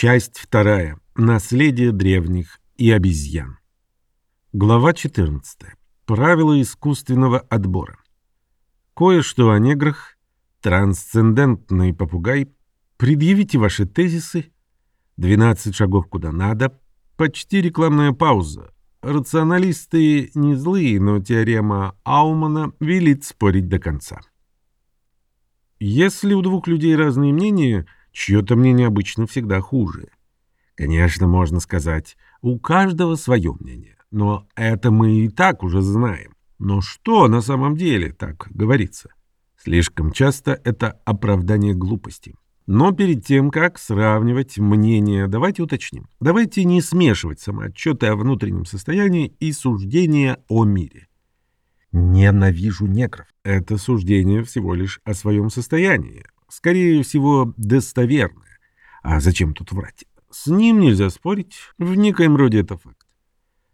Часть вторая. Наследие древних и обезьян. Глава 14. Правила искусственного отбора. Кое-что о неграх. Трансцендентный попугай. Предъявите ваши тезисы. 12 шагов куда надо. Почти рекламная пауза. Рационалисты не злые, но теорема Аумана велит спорить до конца. Если у двух людей разные мнения, чье-то мнение обычно всегда хуже. Конечно, можно сказать, у каждого свое мнение, но это мы и так уже знаем. Но что на самом деле так говорится? Слишком часто это оправдание глупости. Но перед тем, как сравнивать мнения, давайте уточним. Давайте не смешивать самоотчеты о внутреннем состоянии и суждения о мире. Ненавижу негров. Это суждение всего лишь о своем состоянии. Скорее всего, достоверное. А зачем тут врать? С ним нельзя спорить. В некоем роде это факт.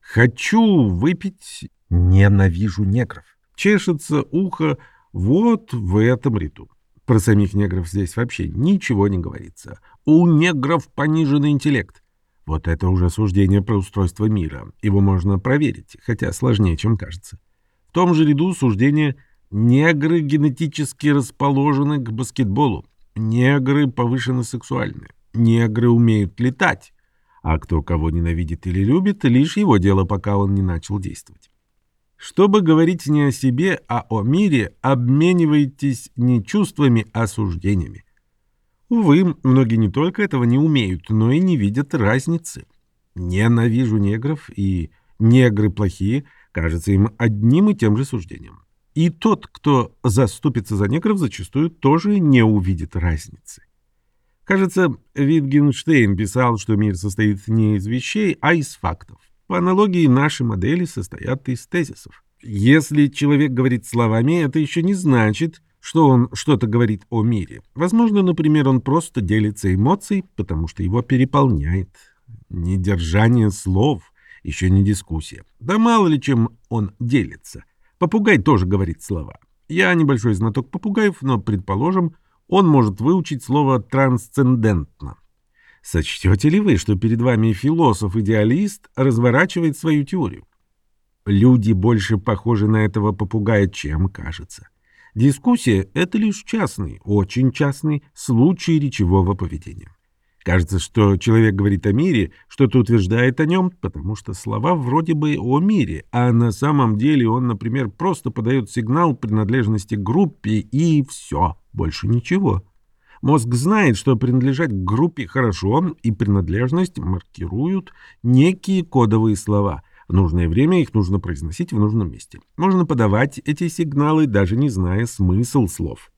Хочу выпить. Ненавижу негров. Чешется ухо вот в этом ряду. Про самих негров здесь вообще ничего не говорится. У негров пониженный интеллект. Вот это уже суждение про устройство мира. Его можно проверить, хотя сложнее, чем кажется. В том же ряду суждение «негры генетически расположены к баскетболу», «негры повышенно сексуальны», «негры умеют летать», а кто кого ненавидит или любит, лишь его дело, пока он не начал действовать. Чтобы говорить не о себе, а о мире, обменивайтесь не чувствами, а суждениями. Увы, многие не только этого не умеют, но и не видят разницы. Ненавижу негров и негры плохие кажется им одним и тем же суждением. И тот, кто заступится за негров, зачастую тоже не увидит разницы. Кажется, Витгенштейн писал, что мир состоит не из вещей, а из фактов. По аналогии, наши модели состоят из тезисов. Если человек говорит словами, это еще не значит, что он что-то говорит о мире. Возможно, например, он просто делится эмоцией, потому что его переполняет. Недержание слов — еще не дискуссия. Да мало ли чем он делится. Попугай тоже говорит слова. Я небольшой знаток попугаев, но, предположим, он может выучить слово «трансцендентно». Сочтете ли вы, что перед вами философ-идеалист разворачивает свою теорию? Люди больше похожи на этого попугая, чем кажется. Дискуссия — это лишь частный, очень частный случай речевого поведения. Кажется, что человек говорит о мире, что-то утверждает о нем, потому что слова вроде бы о мире, а на самом деле он, например, просто подает сигнал принадлежности к группе и все, больше ничего. Мозг знает, что принадлежать к группе хорошо, и принадлежность маркируют некие кодовые слова. В нужное время их нужно произносить в нужном месте. Можно подавать эти сигналы, даже не зная смысл слов.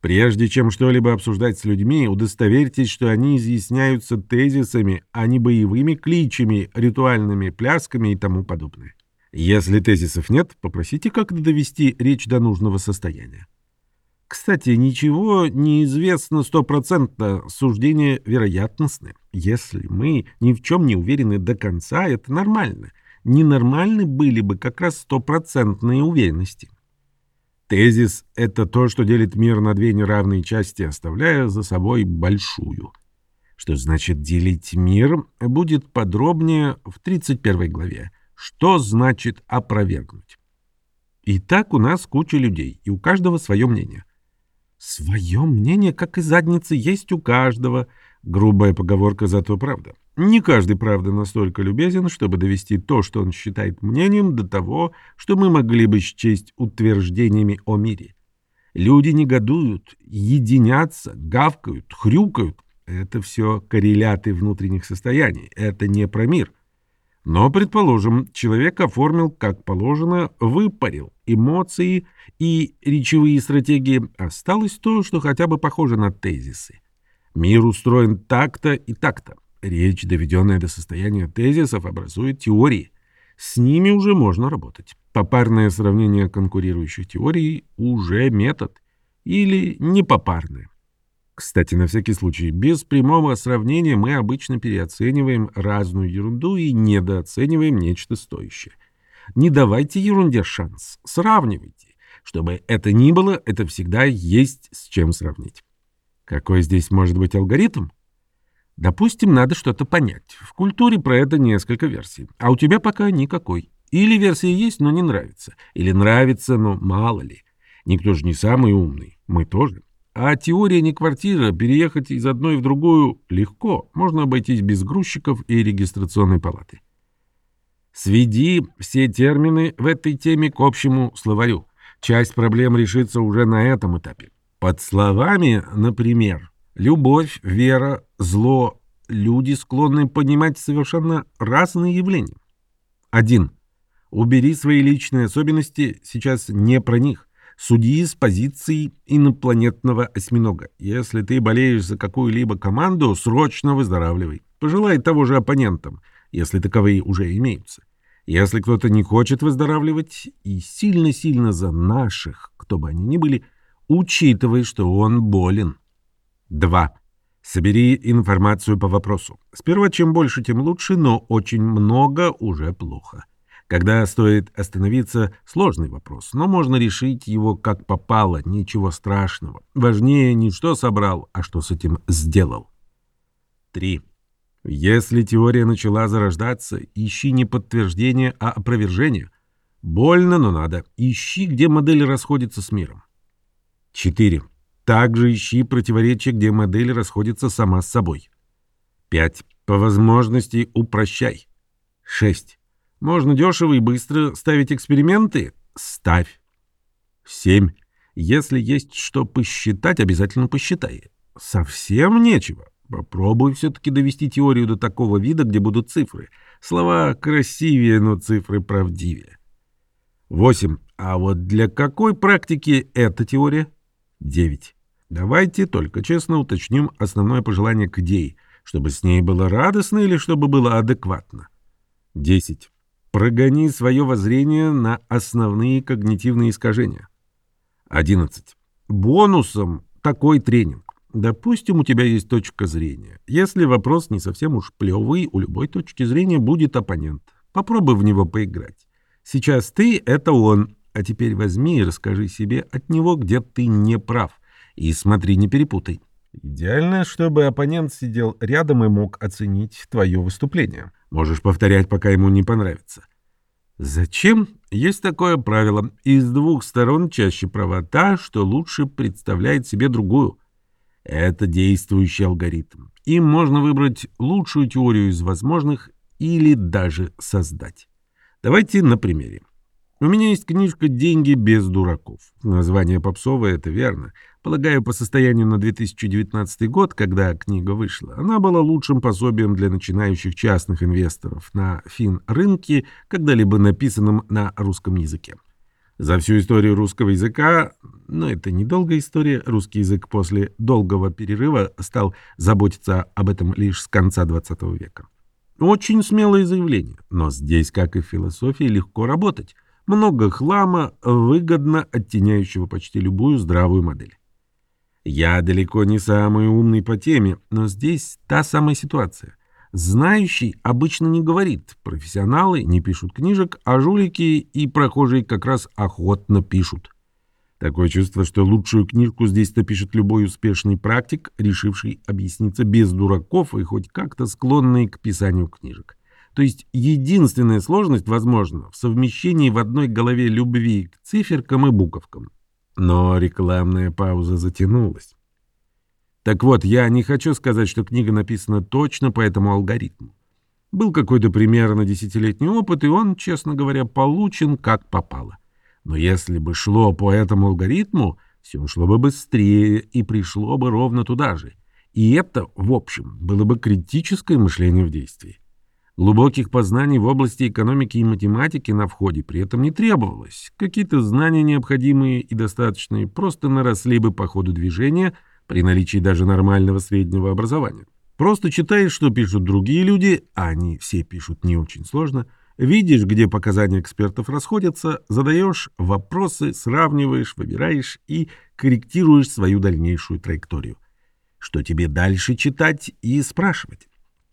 Прежде чем что-либо обсуждать с людьми, удостоверьтесь, что они изъясняются тезисами, а не боевыми кличами, ритуальными плясками и тому подобное. Если тезисов нет, попросите как-то довести речь до нужного состояния. Кстати, ничего не известно стопроцентно, суждения вероятностны. Если мы ни в чем не уверены до конца, это нормально. Ненормальны были бы как раз стопроцентные уверенности. Тезис — это то, что делит мир на две неравные части, оставляя за собой большую. Что значит делить мир, будет подробнее в 31 главе. Что значит опровергнуть? Итак, у нас куча людей, и у каждого свое мнение. Свое мнение, как и задницы, есть у каждого. Грубая поговорка, зато правда. Не каждый, правда, настолько любезен, чтобы довести то, что он считает мнением, до того, что мы могли бы счесть утверждениями о мире. Люди негодуют, единятся, гавкают, хрюкают. Это все корреляты внутренних состояний. Это не про мир. Но, предположим, человек оформил как положено, выпарил эмоции и речевые стратегии. Осталось то, что хотя бы похоже на тезисы. Мир устроен так-то и так-то. Речь, доведенная до состояния тезисов, образует теории. С ними уже можно работать. Попарное сравнение конкурирующих теорий уже метод. Или непопарное. Кстати, на всякий случай, без прямого сравнения мы обычно переоцениваем разную ерунду и недооцениваем нечто стоящее. Не давайте ерунде шанс, сравнивайте. Чтобы это ни было, это всегда есть с чем сравнить. Какой здесь может быть алгоритм? Допустим, надо что-то понять. В культуре про это несколько версий, а у тебя пока никакой. Или версия есть, но не нравится. Или нравится, но мало ли. Никто же не самый умный. Мы тоже. А теория не квартира, переехать из одной в другую легко. Можно обойтись без грузчиков и регистрационной палаты. Сведи все термины в этой теме к общему словарю. Часть проблем решится уже на этом этапе. Под словами, например, любовь, вера, зло, люди склонны понимать совершенно разные явления. 1. Убери свои личные особенности, сейчас не про них. Суди с позиции инопланетного осьминога. Если ты болеешь за какую-либо команду, срочно выздоравливай. Пожелай того же оппонентам, если таковые уже имеются. Если кто-то не хочет выздоравливать и сильно-сильно за наших, кто бы они ни были, учитывай, что он болен. 2. Собери информацию по вопросу. Сперва чем больше, тем лучше, но очень много уже плохо. Когда стоит остановиться, сложный вопрос, но можно решить его как попало, ничего страшного. Важнее не что собрал, а что с этим сделал. 3. Если теория начала зарождаться, ищи не подтверждение, а опровержение. Больно, но надо. Ищи, где модель расходится с миром. 4. Также ищи противоречия, где модель расходится сама с собой. 5. По возможности упрощай. 6. Можно дешево и быстро ставить эксперименты? Ставь. 7. Если есть что посчитать, обязательно посчитай. Совсем нечего. Попробуй все-таки довести теорию до такого вида, где будут цифры. Слова красивее, но цифры правдивее. 8. А вот для какой практики эта теория? 9. Давайте только честно уточним основное пожелание к идее, чтобы с ней было радостно или чтобы было адекватно. 10. Прогони свое воззрение на основные когнитивные искажения. 11. Бонусом такой тренинг. Допустим, у тебя есть точка зрения. Если вопрос не совсем уж плевый, у любой точки зрения будет оппонент. Попробуй в него поиграть. Сейчас ты — это он, а теперь возьми и расскажи себе от него, где ты не прав. И смотри, не перепутай. Идеально, чтобы оппонент сидел рядом и мог оценить твое выступление. Можешь повторять, пока ему не понравится. Зачем? Есть такое правило. Из двух сторон чаще права та, что лучше представляет себе другую. Это действующий алгоритм. Им можно выбрать лучшую теорию из возможных или даже создать. Давайте на примере. У меня есть книжка «Деньги без дураков». Название попсовое, это верно. Полагаю, по состоянию на 2019 год, когда книга вышла, она была лучшим пособием для начинающих частных инвесторов на фин-рынке, когда-либо написанным на русском языке. За всю историю русского языка, но это недолгая история, русский язык после долгого перерыва стал заботиться об этом лишь с конца XX века. Очень смелое заявление, но здесь, как и в философии, легко работать. Много хлама, выгодно оттеняющего почти любую здравую модель. Я далеко не самый умный по теме, но здесь та самая ситуация. Знающий обычно не говорит, профессионалы не пишут книжек, а жулики и прохожие как раз охотно пишут. Такое чувство, что лучшую книжку здесь напишет любой успешный практик, решивший объясниться без дураков и хоть как-то склонный к писанию книжек. То есть единственная сложность, возможно, в совмещении в одной голове любви к циферкам и буковкам. Но рекламная пауза затянулась. Так вот, я не хочу сказать, что книга написана точно по этому алгоритму. Был какой-то пример на десятилетний опыт, и он, честно говоря, получен как попало. Но если бы шло по этому алгоритму, все шло бы быстрее и пришло бы ровно туда же. И это, в общем, было бы критическое мышление в действии. Глубоких познаний в области экономики и математики на входе при этом не требовалось. Какие-то знания необходимые и достаточные просто наросли бы по ходу движения – при наличии даже нормального среднего образования. Просто читаешь, что пишут другие люди, а они все пишут не очень сложно, видишь, где показания экспертов расходятся, задаешь вопросы, сравниваешь, выбираешь и корректируешь свою дальнейшую траекторию. Что тебе дальше читать и спрашивать?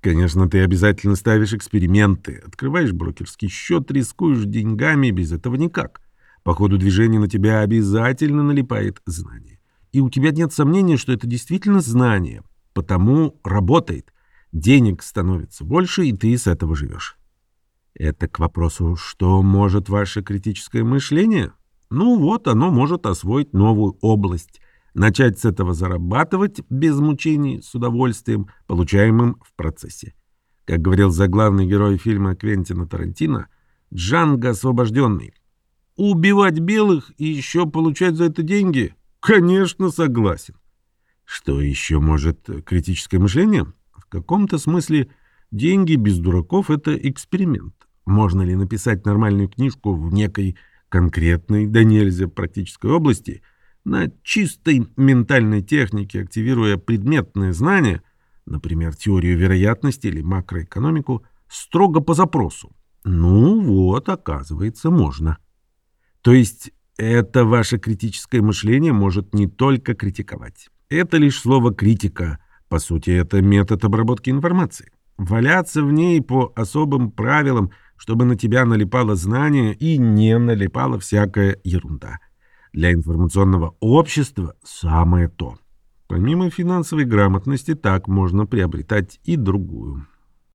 Конечно, ты обязательно ставишь эксперименты, открываешь брокерский счет, рискуешь деньгами, без этого никак. По ходу движения на тебя обязательно налипает знание и у тебя нет сомнения, что это действительно знание, потому работает. Денег становится больше, и ты с этого живешь. Это к вопросу, что может ваше критическое мышление? Ну вот, оно может освоить новую область, начать с этого зарабатывать без мучений, с удовольствием, получаемым в процессе. Как говорил заглавный герой фильма Квентина Тарантино, Джанго освобожденный. Убивать белых и еще получать за это деньги? Конечно, согласен. Что еще может критическое мышление? В каком-то смысле деньги без дураков — это эксперимент. Можно ли написать нормальную книжку в некой конкретной, да нельзя, практической области, на чистой ментальной технике, активируя предметные знания, например, теорию вероятности или макроэкономику, строго по запросу? Ну вот, оказывается, можно. То есть это ваше критическое мышление может не только критиковать. Это лишь слово «критика». По сути, это метод обработки информации. Валяться в ней по особым правилам – чтобы на тебя налипало знание и не налипала всякая ерунда. Для информационного общества самое то. Помимо финансовой грамотности, так можно приобретать и другую.